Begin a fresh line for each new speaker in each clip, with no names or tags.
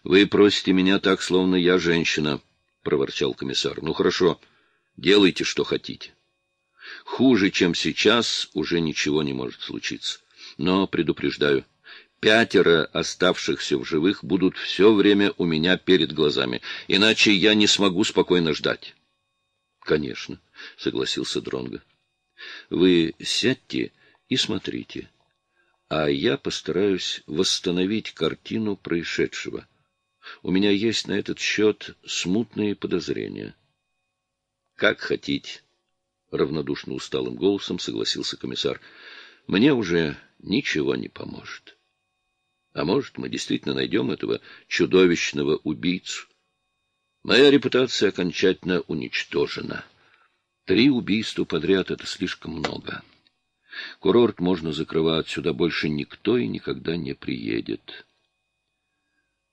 — Вы просите меня так, словно я женщина, — проворчал комиссар. — Ну, хорошо, делайте, что хотите. Хуже, чем сейчас, уже ничего не может случиться. Но, предупреждаю, пятеро оставшихся в живых будут все время у меня перед глазами, иначе я не смогу спокойно ждать. — Конечно, — согласился Дронго. — Вы сядьте и смотрите, а я постараюсь восстановить картину происшедшего. У меня есть на этот счет смутные подозрения. — Как хотите, — равнодушно усталым голосом согласился комиссар. — Мне уже ничего не поможет. А может, мы действительно найдем этого чудовищного убийцу. Моя репутация окончательно уничтожена. Три убийства подряд — это слишком много. Курорт можно закрывать, сюда больше никто и никогда не приедет.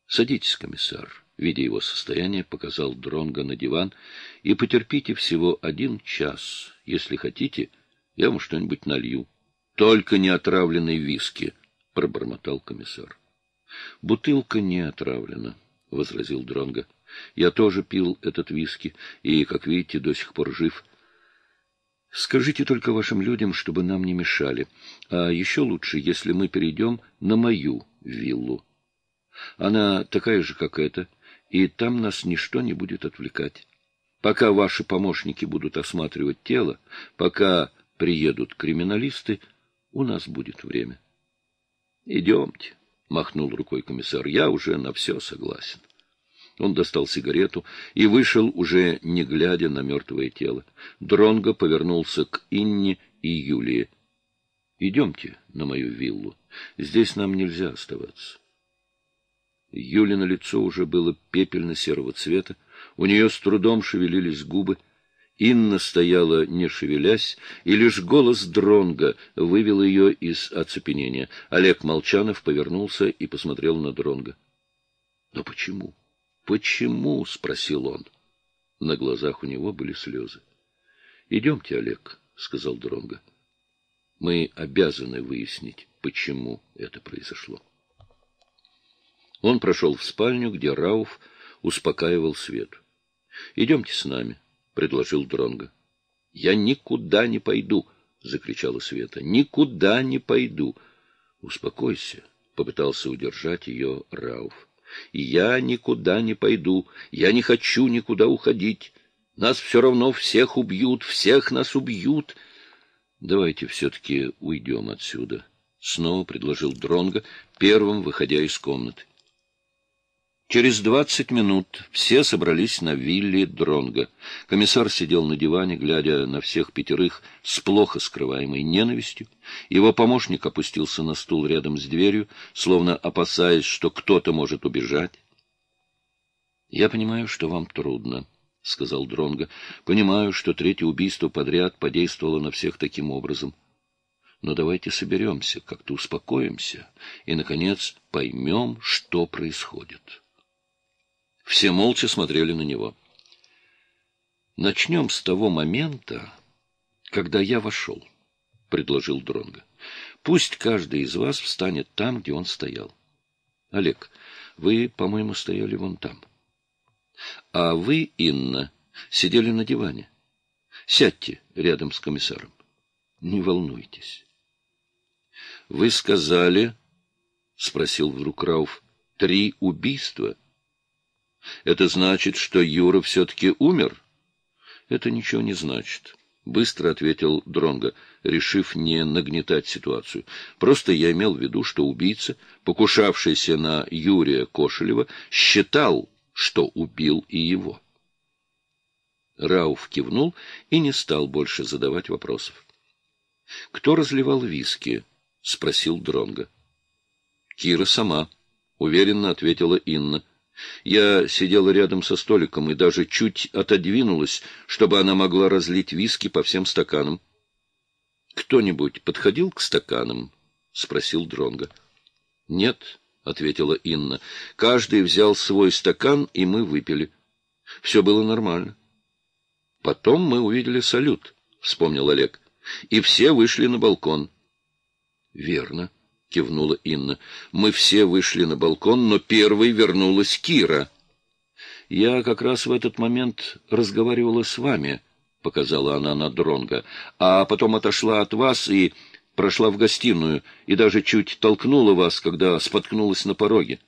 Садитесь, комиссар. Видя его состояние, показал Дронга на диван. И потерпите всего один час. Если хотите, я вам что-нибудь налью. Только не отравленной виски, — пробормотал комиссар. Бутылка не отравлена, — возразил Дронга. Я тоже пил этот виски, и, как видите, до сих пор жив. Скажите только вашим людям, чтобы нам не мешали. А еще лучше, если мы перейдем на мою виллу. Она такая же, как эта, и там нас ничто не будет отвлекать. Пока ваши помощники будут осматривать тело, пока приедут криминалисты, у нас будет время. — Идемте, — махнул рукой комиссар, — я уже на все согласен. Он достал сигарету и вышел, уже не глядя на мертвое тело. Дронго повернулся к Инне и Юлии. — Идемте на мою виллу. Здесь нам нельзя оставаться. Юлина лицо уже было пепельно-серого цвета, у нее с трудом шевелились губы. Инна стояла, не шевелясь, и лишь голос Дронга вывел ее из оцепенения. Олег Молчанов повернулся и посмотрел на Дронга. Но почему? Почему? — спросил он. На глазах у него были слезы. — Идемте, Олег, — сказал Дронга. Мы обязаны выяснить, почему это произошло. Он прошел в спальню, где Рауф успокаивал Свету. — Идемте с нами, — предложил Дронго. — Я никуда не пойду, — закричала Света. — Никуда не пойду. — Успокойся, — попытался удержать ее Рауф. — Я никуда не пойду. Я не хочу никуда уходить. Нас все равно всех убьют, всех нас убьют. — Давайте все-таки уйдем отсюда, — снова предложил Дронго, первым выходя из комнаты. Через двадцать минут все собрались на вилле Дронга. Комиссар сидел на диване, глядя на всех пятерых с плохо скрываемой ненавистью. Его помощник опустился на стул рядом с дверью, словно опасаясь, что кто-то может убежать. — Я понимаю, что вам трудно, — сказал Дронга. Понимаю, что третье убийство подряд подействовало на всех таким образом. Но давайте соберемся, как-то успокоимся и, наконец, поймем, что происходит. Все молча смотрели на него. «Начнем с того момента, когда я вошел», — предложил Дронго. «Пусть каждый из вас встанет там, где он стоял. Олег, вы, по-моему, стояли вон там. А вы, Инна, сидели на диване. Сядьте рядом с комиссаром. Не волнуйтесь». «Вы сказали, — спросил вдруг Рауф, — три убийства — это значит, что Юра все-таки умер? Это ничего не значит. Быстро ответил Дронга, решив не нагнетать ситуацию. Просто я имел в виду, что убийца, покушавшийся на Юрия Кошелева, считал, что убил и его. Рауф кивнул и не стал больше задавать вопросов. — Кто разливал виски? — спросил Дронга. Кира сама, — уверенно ответила Инна. Я сидела рядом со столиком и даже чуть отодвинулась, чтобы она могла разлить виски по всем стаканам. «Кто-нибудь подходил к стаканам?» — спросил Дронга. «Нет», — ответила Инна. «Каждый взял свой стакан, и мы выпили. Все было нормально». «Потом мы увидели салют», — вспомнил Олег. «И все вышли на балкон». «Верно», — кивнула Инна. «Мы все вышли на балкон, но первой вернулась Кира». «Я как раз в этот момент разговаривала с вами», — показала она на Дронга, «а потом отошла от вас и прошла в гостиную, и даже чуть толкнула вас, когда споткнулась на пороге.